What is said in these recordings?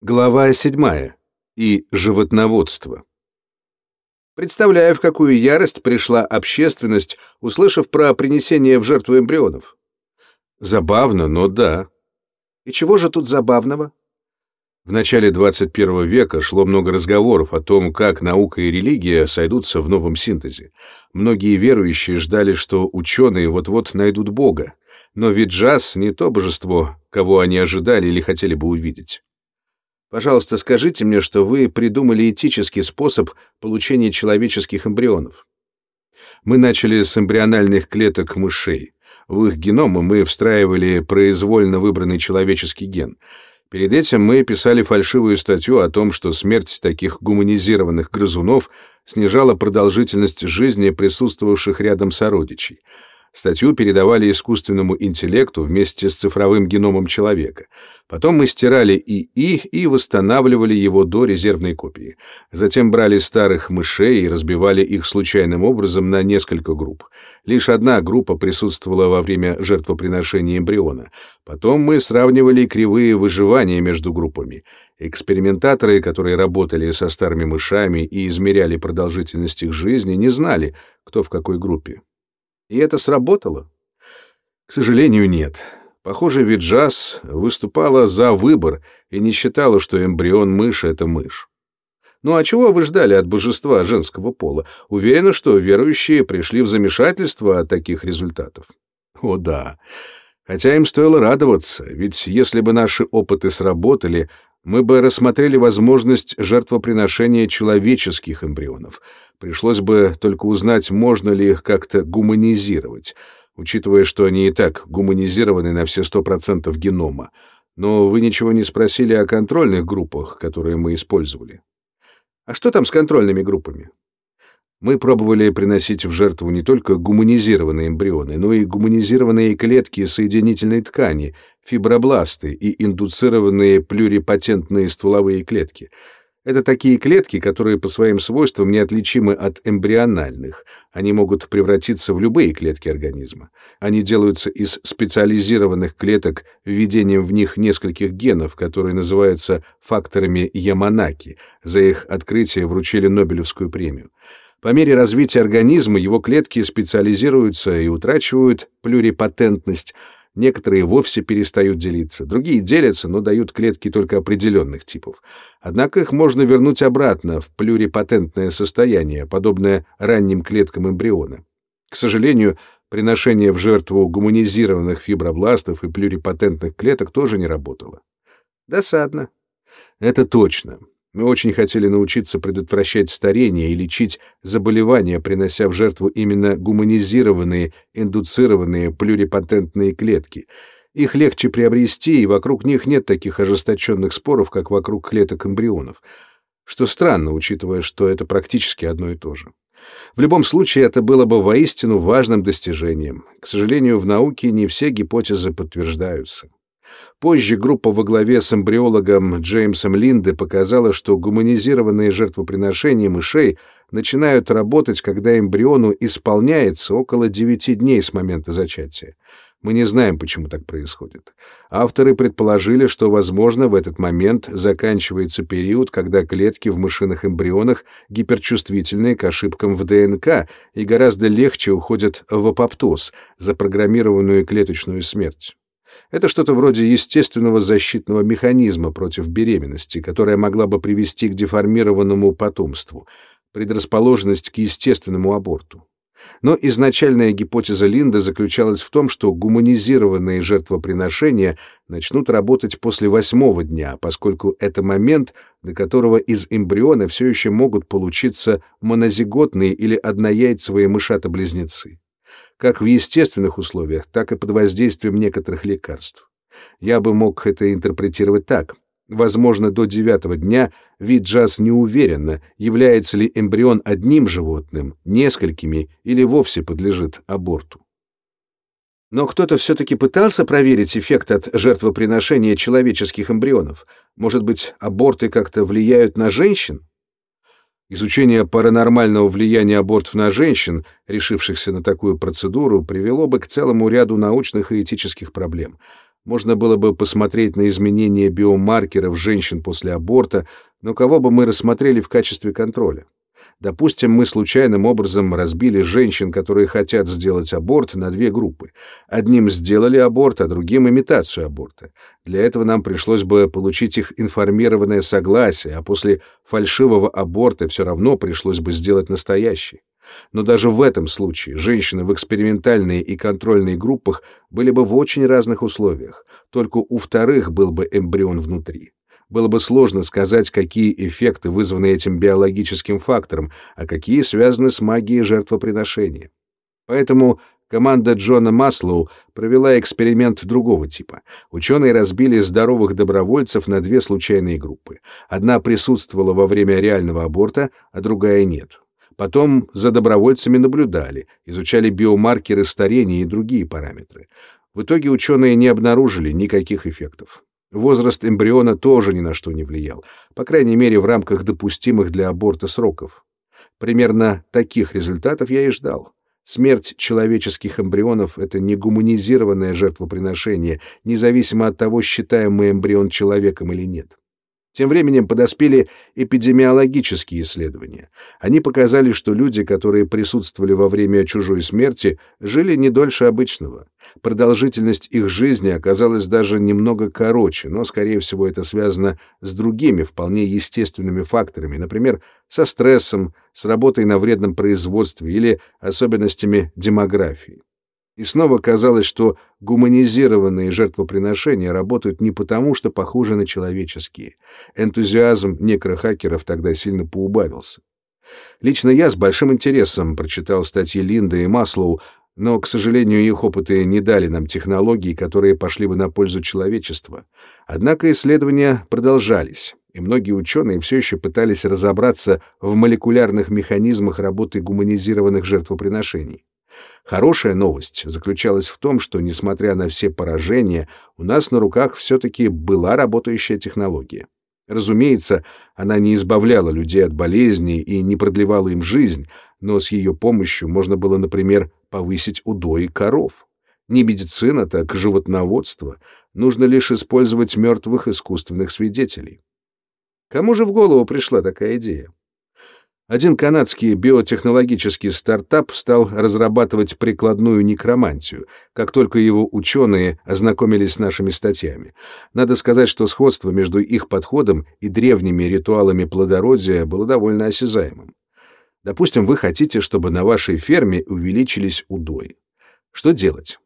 Глава 7. И животноводство. Представляю, в какую ярость пришла общественность, услышав про принесение в жертву эмбрионов. Забавно, но да. И чего же тут забавного? В начале 21 века шло много разговоров о том, как наука и религия сойдутся в новом синтезе. Многие верующие ждали, что ученые вот-вот найдут Бога. Но ведь Джаз не то божество, кого они ожидали или хотели бы увидеть. Пожалуйста, скажите мне, что вы придумали этический способ получения человеческих эмбрионов. Мы начали с эмбриональных клеток мышей. В их геномы мы встраивали произвольно выбранный человеческий ген. Перед этим мы писали фальшивую статью о том, что смерть таких гуманизированных грызунов снижала продолжительность жизни присутствовавших рядом сородичей. Статью передавали искусственному интеллекту вместе с цифровым геномом человека. Потом мы стирали ИИ и восстанавливали его до резервной копии. Затем брали старых мышей и разбивали их случайным образом на несколько групп. Лишь одна группа присутствовала во время жертвоприношения эмбриона. Потом мы сравнивали кривые выживания между группами. Экспериментаторы, которые работали со старыми мышами и измеряли продолжительность их жизни, не знали, кто в какой группе. И это сработало? К сожалению, нет. Похоже, Виджас выступала за выбор и не считала, что эмбрион мыши — это мышь. Ну а чего вы ждали от божества женского пола? Уверена, что верующие пришли в замешательство от таких результатов. О да. Хотя им стоило радоваться, ведь если бы наши опыты сработали, мы бы рассмотрели возможность жертвоприношения человеческих эмбрионов. Пришлось бы только узнать, можно ли их как-то гуманизировать, учитывая, что они и так гуманизированы на все сто процентов генома. Но вы ничего не спросили о контрольных группах, которые мы использовали. А что там с контрольными группами? Мы пробовали приносить в жертву не только гуманизированные эмбрионы, но и гуманизированные клетки соединительной ткани, фибробласты и индуцированные плюрипатентные стволовые клетки. Это такие клетки, которые по своим свойствам неотличимы от эмбриональных. Они могут превратиться в любые клетки организма. Они делаются из специализированных клеток введением в них нескольких генов, которые называются факторами Яманаки. За их открытие вручили Нобелевскую премию. По мере развития организма его клетки специализируются и утрачивают плюрипатентность, некоторые вовсе перестают делиться, другие делятся, но дают клетки только определенных типов. Однако их можно вернуть обратно в плюрипатентное состояние, подобное ранним клеткам эмбриона. К сожалению, приношение в жертву гуманизированных фибробластов и плюрипатентных клеток тоже не работало. Досадно. Это точно. Мы очень хотели научиться предотвращать старение и лечить заболевания, принося в жертву именно гуманизированные, индуцированные плюрипатентные клетки. Их легче приобрести, и вокруг них нет таких ожесточенных споров, как вокруг клеток эмбрионов. Что странно, учитывая, что это практически одно и то же. В любом случае, это было бы воистину важным достижением. К сожалению, в науке не все гипотезы подтверждаются. Позже группа во главе с эмбриологом Джеймсом Линде показала, что гуманизированные жертвоприношения мышей начинают работать, когда эмбриону исполняется около 9 дней с момента зачатия. Мы не знаем, почему так происходит. Авторы предположили, что, возможно, в этот момент заканчивается период, когда клетки в мышиных эмбрионах гиперчувствительны к ошибкам в ДНК и гораздо легче уходят в апоптоз, запрограммированную клеточную смерть. Это что-то вроде естественного защитного механизма против беременности, которая могла бы привести к деформированному потомству, предрасположенность к естественному аборту. Но изначальная гипотеза Линда заключалась в том, что гуманизированные жертвоприношения начнут работать после восьмого дня, поскольку это момент, до которого из эмбриона все еще могут получиться монозиготные или однояйцевые мышата-близнецы как в естественных условиях, так и под воздействием некоторых лекарств. Я бы мог это интерпретировать так. Возможно, до девятого дня вид джаз не уверенно, является ли эмбрион одним животным, несколькими или вовсе подлежит аборту. Но кто-то все-таки пытался проверить эффект от жертвоприношения человеческих эмбрионов. Может быть, аборты как-то влияют на женщин? Изучение паранормального влияния абортов на женщин, решившихся на такую процедуру, привело бы к целому ряду научных и этических проблем. Можно было бы посмотреть на изменения биомаркеров женщин после аборта, но кого бы мы рассмотрели в качестве контроля? Допустим, мы случайным образом разбили женщин, которые хотят сделать аборт, на две группы. Одним сделали аборт, а другим имитацию аборта. Для этого нам пришлось бы получить их информированное согласие, а после фальшивого аборта все равно пришлось бы сделать настоящий. Но даже в этом случае женщины в экспериментальной и контрольной группах были бы в очень разных условиях. Только у вторых был бы эмбрион внутри. Было бы сложно сказать, какие эффекты вызваны этим биологическим фактором, а какие связаны с магией жертвоприношения. Поэтому команда Джона Маслоу провела эксперимент другого типа. Ученые разбили здоровых добровольцев на две случайные группы. Одна присутствовала во время реального аборта, а другая нет. Потом за добровольцами наблюдали, изучали биомаркеры старения и другие параметры. В итоге ученые не обнаружили никаких эффектов. Возраст эмбриона тоже ни на что не влиял, по крайней мере, в рамках допустимых для аборта сроков. Примерно таких результатов я и ждал. Смерть человеческих эмбрионов — это не гуманизированное жертвоприношение, независимо от того, считаем мы эмбрион человеком или нет. Тем временем подоспели эпидемиологические исследования. Они показали, что люди, которые присутствовали во время чужой смерти, жили не дольше обычного. Продолжительность их жизни оказалась даже немного короче, но, скорее всего, это связано с другими, вполне естественными факторами, например, со стрессом, с работой на вредном производстве или особенностями демографии. И снова казалось, что гуманизированные жертвоприношения работают не потому, что похожи на человеческие. Энтузиазм некрохакеров тогда сильно поубавился. Лично я с большим интересом прочитал статьи Линда и Маслоу, но, к сожалению, их опыты не дали нам технологий, которые пошли бы на пользу человечества. Однако исследования продолжались, и многие ученые все еще пытались разобраться в молекулярных механизмах работы гуманизированных жертвоприношений. Хорошая новость заключалась в том, что, несмотря на все поражения, у нас на руках все-таки была работающая технология. Разумеется, она не избавляла людей от болезней и не продлевала им жизнь, но с ее помощью можно было, например, повысить удои коров. Не медицина, так животноводство. Нужно лишь использовать мертвых искусственных свидетелей. Кому же в голову пришла такая идея? Один канадский биотехнологический стартап стал разрабатывать прикладную некромантию, как только его ученые ознакомились с нашими статьями. Надо сказать, что сходство между их подходом и древними ритуалами плодородия было довольно осязаемым. Допустим, вы хотите, чтобы на вашей ферме увеличились удои. Что делать?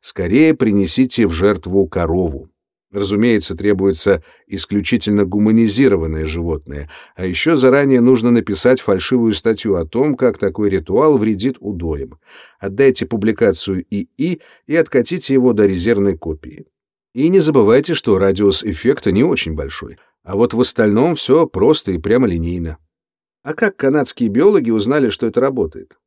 Скорее принесите в жертву корову. Разумеется, требуется исключительно гуманизированное животное, а еще заранее нужно написать фальшивую статью о том, как такой ритуал вредит удоям. Отдайте публикацию ИИ и откатите его до резервной копии. И не забывайте, что радиус эффекта не очень большой, а вот в остальном все просто и прямолинейно. А как канадские биологи узнали, что это работает?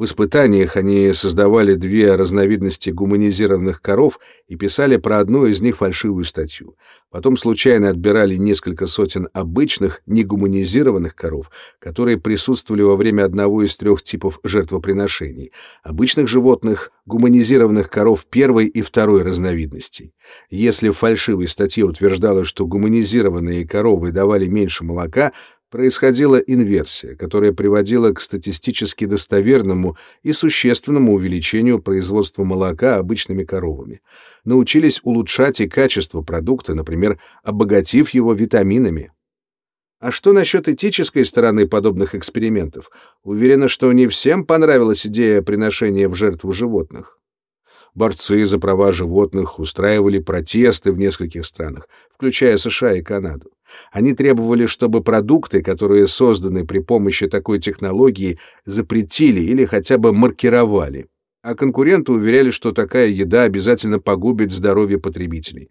В испытаниях они создавали две разновидности гуманизированных коров и писали про одну из них фальшивую статью. Потом случайно отбирали несколько сотен обычных, негуманизированных коров, которые присутствовали во время одного из трех типов жертвоприношений. Обычных животных, гуманизированных коров первой и второй разновидностей. Если в фальшивой статье утверждалось, что гуманизированные коровы давали меньше молока, происходила инверсия, которая приводила к статистически достоверному и существенному увеличению производства молока обычными коровами. Научились улучшать и качество продукта, например, обогатив его витаминами. А что насчет этической стороны подобных экспериментов? Уверена, что не всем понравилась идея приношения в жертву животных. Борцы за права животных устраивали протесты в нескольких странах, включая США и Канаду. Они требовали, чтобы продукты, которые созданы при помощи такой технологии, запретили или хотя бы маркировали. А конкуренты уверяли, что такая еда обязательно погубит здоровье потребителей.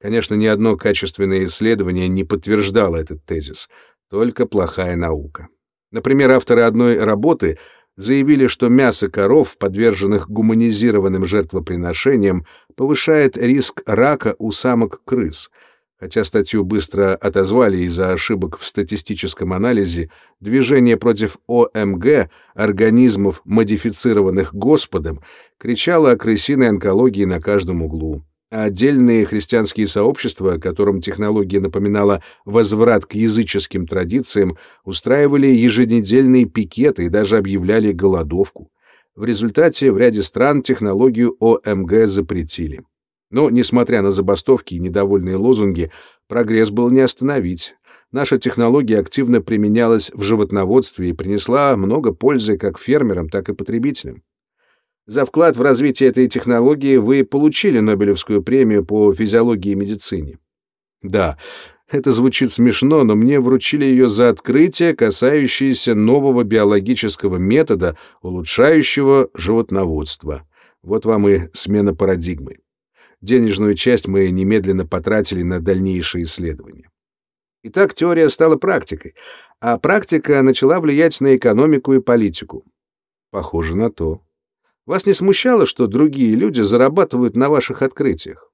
Конечно, ни одно качественное исследование не подтверждало этот тезис, только плохая наука. Например, авторы одной работы заявили, что мясо коров, подверженных гуманизированным жертвоприношениям, повышает риск рака у самок крыс — Хотя статью быстро отозвали из-за ошибок в статистическом анализе, движение против ОМГ, организмов, модифицированных Господом, кричало о крысиной онкологии на каждом углу. Отдельные христианские сообщества, которым технология напоминала возврат к языческим традициям, устраивали еженедельные пикеты и даже объявляли голодовку. В результате в ряде стран технологию ОМГ запретили. Но, несмотря на забастовки и недовольные лозунги, прогресс был не остановить. Наша технология активно применялась в животноводстве и принесла много пользы как фермерам, так и потребителям. За вклад в развитие этой технологии вы получили Нобелевскую премию по физиологии и медицине. Да, это звучит смешно, но мне вручили ее за открытие, касающееся нового биологического метода, улучшающего животноводство. Вот вам и смена парадигмы. Денежную часть мы немедленно потратили на дальнейшие исследования. Итак, теория стала практикой, а практика начала влиять на экономику и политику. Похоже на то. Вас не смущало, что другие люди зарабатывают на ваших открытиях?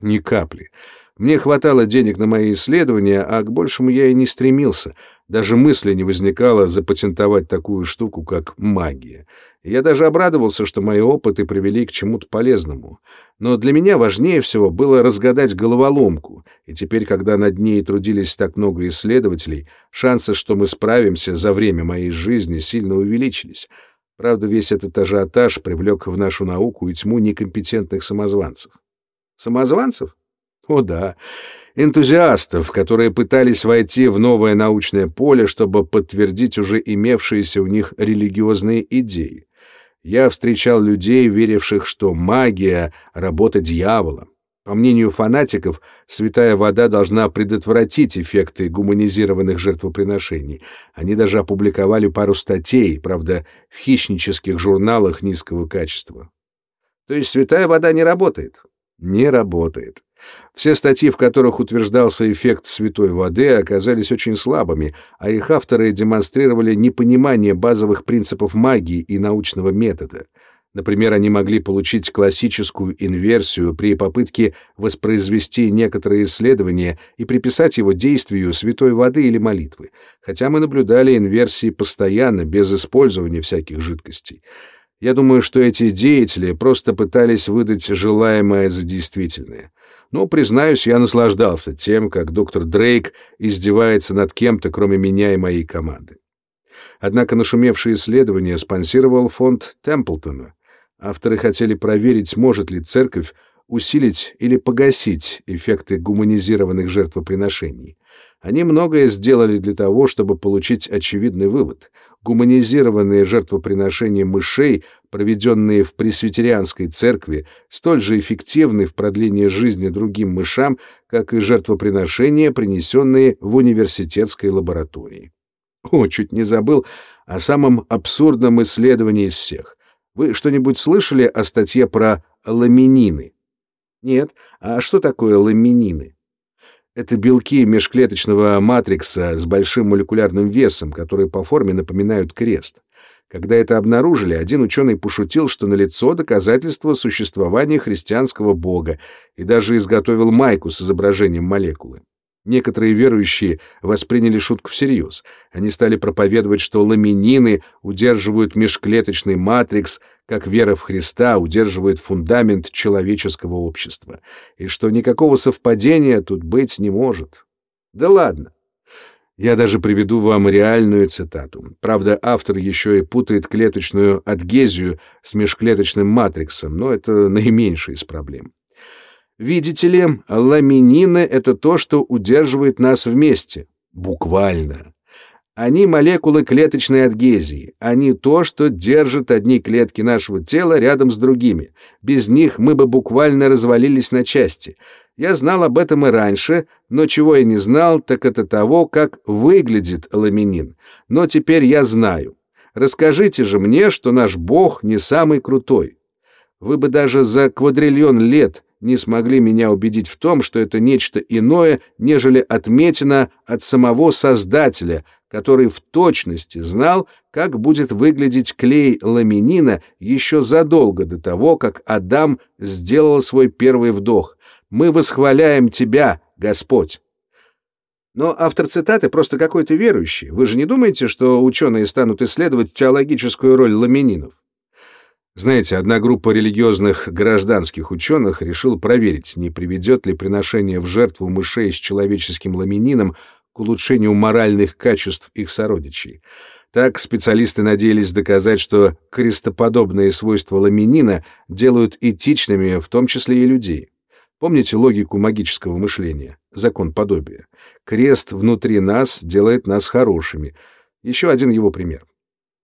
Ни капли. Мне хватало денег на мои исследования, а к большему я и не стремился. Даже мысли не возникало запатентовать такую штуку, как магия. Я даже обрадовался, что мои опыты привели к чему-то полезному. Но для меня важнее всего было разгадать головоломку, и теперь, когда над ней трудились так много исследователей, шансы, что мы справимся за время моей жизни, сильно увеличились. Правда, весь этот ажиотаж привлек в нашу науку и тьму некомпетентных самозванцев. Самозванцев? О да, энтузиастов, которые пытались войти в новое научное поле, чтобы подтвердить уже имевшиеся у них религиозные идеи. Я встречал людей, веривших, что магия — работа дьявола, по мнению фанатиков, святая вода должна предотвратить эффекты гуманизированных жертвоприношений. Они даже опубликовали пару статей, правда, в хищнических журналах низкого качества. То есть святая вода не работает? Не работает. Все статьи, в которых утверждался эффект святой воды, оказались очень слабыми, а их авторы демонстрировали непонимание базовых принципов магии и научного метода — Например, они могли получить классическую инверсию при попытке воспроизвести некоторые исследования и приписать его действию святой воды или молитвы, хотя мы наблюдали инверсии постоянно, без использования всяких жидкостей. Я думаю, что эти деятели просто пытались выдать желаемое за действительное. Но, признаюсь, я наслаждался тем, как доктор Дрейк издевается над кем-то, кроме меня и моей команды. Однако нашумевшее исследование спонсировал фонд Темплтона, Авторы хотели проверить, может ли церковь усилить или погасить эффекты гуманизированных жертвоприношений. Они многое сделали для того, чтобы получить очевидный вывод. Гуманизированные жертвоприношения мышей, проведенные в пресвитерианской церкви, столь же эффективны в продлении жизни другим мышам, как и жертвоприношения, принесенные в университетской лаборатории. О, чуть не забыл о самом абсурдном исследовании из всех. Вы что-нибудь слышали о статье про ламинины? Нет. А что такое ламинины? Это белки межклеточного матрикса с большим молекулярным весом, которые по форме напоминают крест. Когда это обнаружили, один ученый пошутил, что налицо доказательство существования христианского бога и даже изготовил майку с изображением молекулы. Некоторые верующие восприняли шутку всерьез. Они стали проповедовать, что ламинины удерживают межклеточный матрикс, как вера в Христа удерживает фундамент человеческого общества, и что никакого совпадения тут быть не может. Да ладно. Я даже приведу вам реальную цитату. Правда, автор еще и путает клеточную адгезию с межклеточным матриксом, но это наименьшая из проблем. Видите ли, ламинины — это то, что удерживает нас вместе. Буквально. Они молекулы клеточной адгезии. Они то, что держит одни клетки нашего тела рядом с другими. Без них мы бы буквально развалились на части. Я знал об этом и раньше, но чего я не знал, так это того, как выглядит ламинин. Но теперь я знаю. Расскажите же мне, что наш Бог не самый крутой. Вы бы даже за квадриллион лет не смогли меня убедить в том, что это нечто иное, нежели отметина от самого Создателя, который в точности знал, как будет выглядеть клей ламинина еще задолго до того, как Адам сделал свой первый вдох. «Мы восхваляем Тебя, Господь!» Но автор цитаты просто какой-то верующий. Вы же не думаете, что ученые станут исследовать теологическую роль ламининов? Знаете, одна группа религиозных гражданских ученых решила проверить, не приведет ли приношение в жертву мышей с человеческим ламинином к улучшению моральных качеств их сородичей. Так специалисты надеялись доказать, что крестоподобные свойства ламинина делают этичными, в том числе и людей. Помните логику магического мышления? Закон подобия. Крест внутри нас делает нас хорошими. Еще один его пример.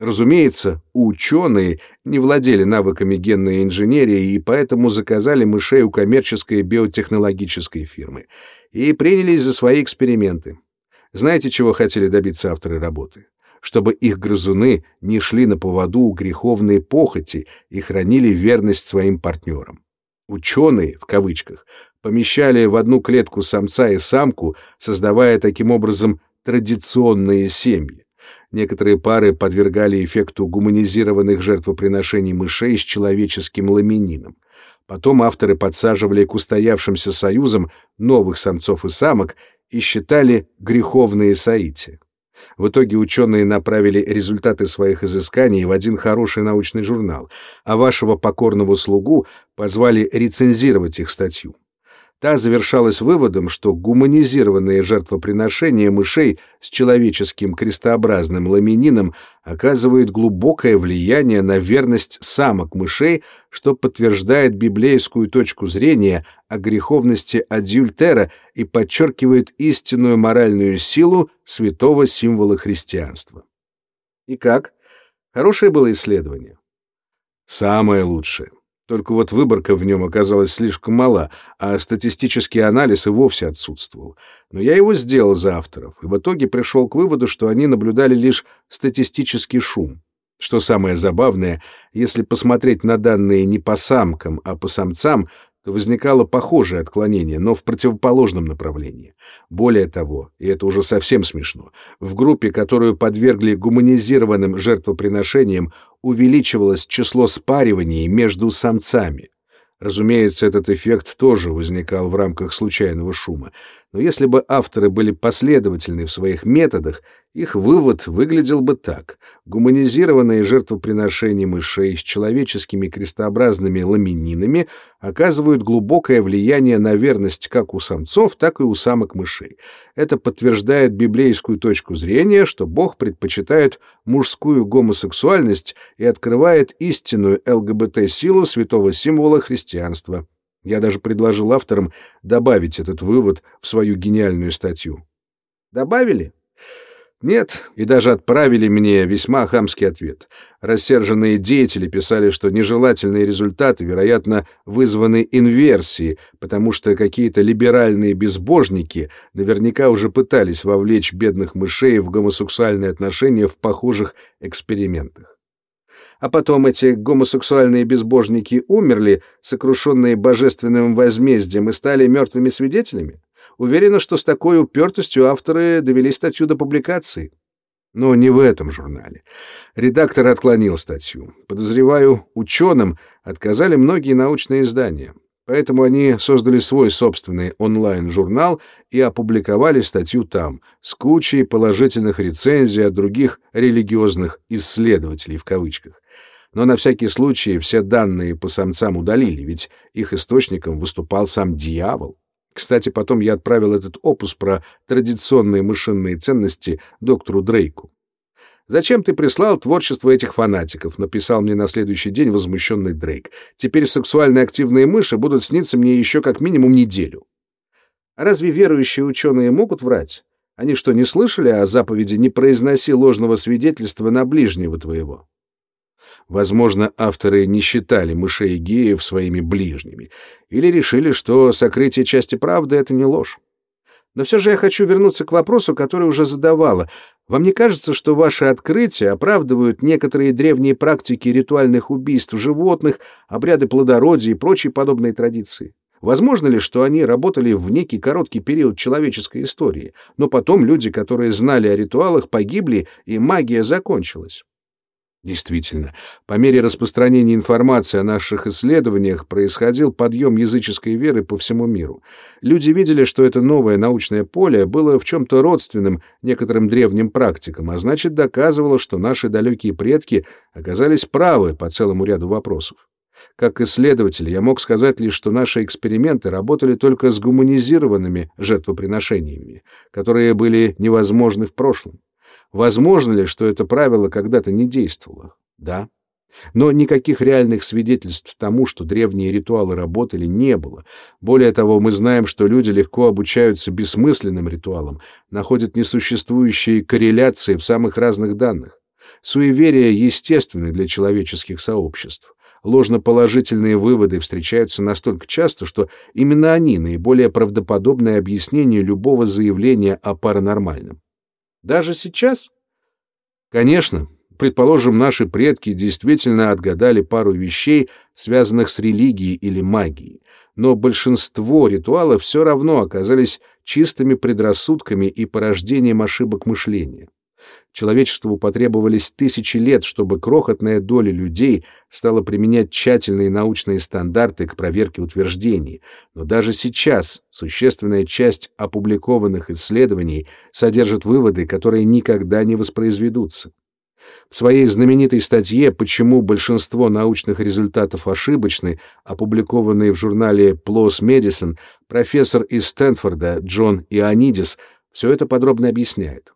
Разумеется, ученые не владели навыками генной инженерии и поэтому заказали мышей у коммерческой биотехнологической фирмы и принялись за свои эксперименты. Знаете, чего хотели добиться авторы работы? Чтобы их грызуны не шли на поводу у греховной похоти и хранили верность своим партнерам. Ученые, в кавычках, помещали в одну клетку самца и самку, создавая таким образом традиционные семьи. Некоторые пары подвергали эффекту гуманизированных жертвоприношений мышей с человеческим ламинином. Потом авторы подсаживали к устоявшимся союзам новых самцов и самок и считали греховные соити. В итоге ученые направили результаты своих изысканий в один хороший научный журнал, а вашего покорного слугу позвали рецензировать их статью. Та завершалась выводом, что гуманизированные жертвоприношения мышей с человеческим крестообразным ламинином оказывают глубокое влияние на верность самок мышей, что подтверждает библейскую точку зрения о греховности адюльтера и подчеркивает истинную моральную силу святого символа христианства. И как? Хорошее было исследование? Самое лучшее. Только вот выборка в нем оказалась слишком мала, а статистический анализ и вовсе отсутствовал. Но я его сделал за авторов, и в итоге пришел к выводу, что они наблюдали лишь статистический шум. Что самое забавное, если посмотреть на данные не по самкам, а по самцам, то возникало похожее отклонение, но в противоположном направлении. Более того, и это уже совсем смешно, в группе, которую подвергли гуманизированным жертвоприношениям, увеличивалось число спариваний между самцами. Разумеется, этот эффект тоже возникал в рамках случайного шума, но если бы авторы были последовательны в своих методах, их вывод выглядел бы так. Гуманизированные жертвоприношения мышей с человеческими крестообразными ламининами оказывают глубокое влияние на верность как у самцов, так и у самок мышей. Это подтверждает библейскую точку зрения, что Бог предпочитает мужскую гомосексуальность и открывает истинную ЛГБТ-силу святого символа христианства. Я даже предложил авторам добавить этот вывод в свою гениальную статью. Добавили? Нет, и даже отправили мне весьма хамский ответ. Рассерженные деятели писали, что нежелательные результаты, вероятно, вызваны инверсией, потому что какие-то либеральные безбожники наверняка уже пытались вовлечь бедных мышей в гомосексуальные отношения в похожих экспериментах. А потом эти гомосексуальные безбожники умерли, сокрушенные божественным возмездием, и стали мертвыми свидетелями? Уверена, что с такой упертостью авторы довели статью до публикации. Но не в этом журнале. Редактор отклонил статью. Подозреваю, ученым отказали многие научные издания. Поэтому они создали свой собственный онлайн-журнал и опубликовали статью там, с кучей положительных рецензий от других религиозных «исследователей» в кавычках. Но на всякий случай все данные по самцам удалили, ведь их источником выступал сам дьявол. Кстати, потом я отправил этот опус про традиционные мышиные ценности доктору Дрейку. «Зачем ты прислал творчество этих фанатиков?» — написал мне на следующий день возмущенный Дрейк. «Теперь сексуально активные мыши будут сниться мне еще как минимум неделю». А разве верующие ученые могут врать? Они что, не слышали о заповеди «не произноси ложного свидетельства на ближнего твоего»? Возможно, авторы не считали мышей геев своими ближними или решили, что сокрытие части правды — это не ложь. Но все же я хочу вернуться к вопросу, который уже задавала. Вам не кажется, что ваши открытия оправдывают некоторые древние практики ритуальных убийств животных, обряды плодородия и прочие подобные традиции? Возможно ли, что они работали в некий короткий период человеческой истории, но потом люди, которые знали о ритуалах, погибли, и магия закончилась? Действительно, по мере распространения информации о наших исследованиях происходил подъем языческой веры по всему миру. Люди видели, что это новое научное поле было в чем-то родственным некоторым древним практикам, а значит доказывало, что наши далекие предки оказались правы по целому ряду вопросов. Как исследователь я мог сказать лишь, что наши эксперименты работали только с гуманизированными жертвоприношениями, которые были невозможны в прошлом. Возможно ли, что это правило когда-то не действовало? Да. Но никаких реальных свидетельств тому, что древние ритуалы работали, не было. Более того, мы знаем, что люди легко обучаются бессмысленным ритуалам, находят несуществующие корреляции в самых разных данных. Суеверия естественны для человеческих сообществ. Ложноположительные выводы встречаются настолько часто, что именно они наиболее правдоподобное объяснение любого заявления о паранормальном. Даже сейчас? Конечно, предположим, наши предки действительно отгадали пару вещей, связанных с религией или магией, но большинство ритуалов все равно оказались чистыми предрассудками и порождением ошибок мышления. Человечеству потребовались тысячи лет, чтобы крохотная доля людей стала применять тщательные научные стандарты к проверке утверждений. Но даже сейчас существенная часть опубликованных исследований содержит выводы, которые никогда не воспроизведутся. В своей знаменитой статье «Почему большинство научных результатов ошибочны», опубликованной в журнале PLOS Medicine, профессор из Стэнфорда Джон Ионидис все это подробно объясняет.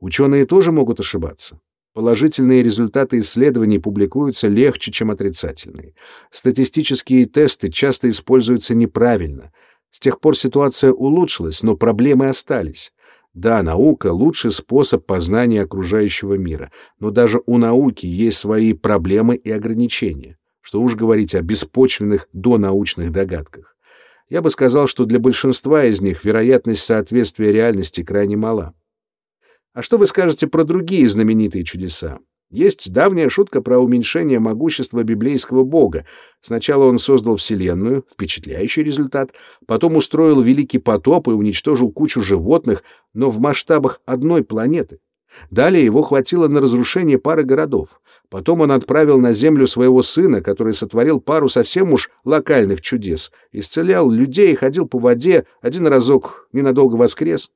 Ученые тоже могут ошибаться. Положительные результаты исследований публикуются легче, чем отрицательные. Статистические тесты часто используются неправильно. С тех пор ситуация улучшилась, но проблемы остались. Да, наука — лучший способ познания окружающего мира, но даже у науки есть свои проблемы и ограничения. Что уж говорить о беспочвенных донаучных догадках. Я бы сказал, что для большинства из них вероятность соответствия реальности крайне мала. А что вы скажете про другие знаменитые чудеса? Есть давняя шутка про уменьшение могущества библейского бога. Сначала он создал Вселенную, впечатляющий результат, потом устроил великий потоп и уничтожил кучу животных, но в масштабах одной планеты. Далее его хватило на разрушение пары городов. Потом он отправил на землю своего сына, который сотворил пару совсем уж локальных чудес. Исцелял людей, ходил по воде, один разок ненадолго воскрес.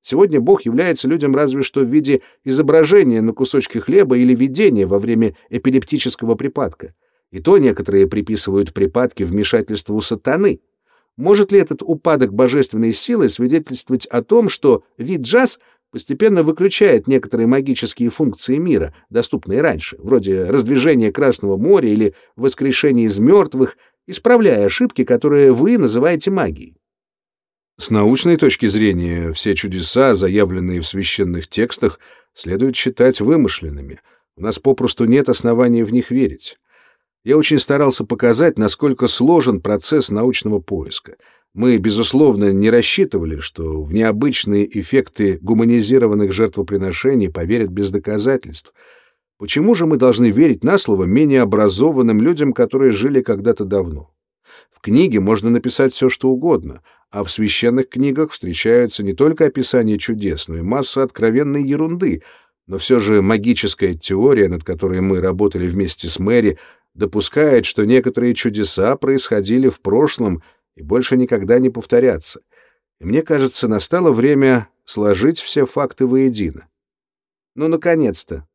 Сегодня Бог является людям разве что в виде изображения на кусочке хлеба или видения во время эпилептического припадка. И то некоторые приписывают припадки вмешательству сатаны. Может ли этот упадок божественной силы свидетельствовать о том, что вид джаз постепенно выключает некоторые магические функции мира, доступные раньше, вроде раздвижения Красного моря или воскрешения из мертвых, исправляя ошибки, которые вы называете магией? С научной точки зрения, все чудеса, заявленные в священных текстах, следует считать вымышленными. У нас попросту нет оснований в них верить. Я очень старался показать, насколько сложен процесс научного поиска. Мы, безусловно, не рассчитывали, что в необычные эффекты гуманизированных жертвоприношений поверят без доказательств. Почему же мы должны верить на слово менее образованным людям, которые жили когда-то давно? В книге можно написать все, что угодно — а в священных книгах встречаются не только описания чудес, но и масса откровенной ерунды, но все же магическая теория, над которой мы работали вместе с Мэри, допускает, что некоторые чудеса происходили в прошлом и больше никогда не повторятся. И мне кажется, настало время сложить все факты воедино. Ну, наконец-то!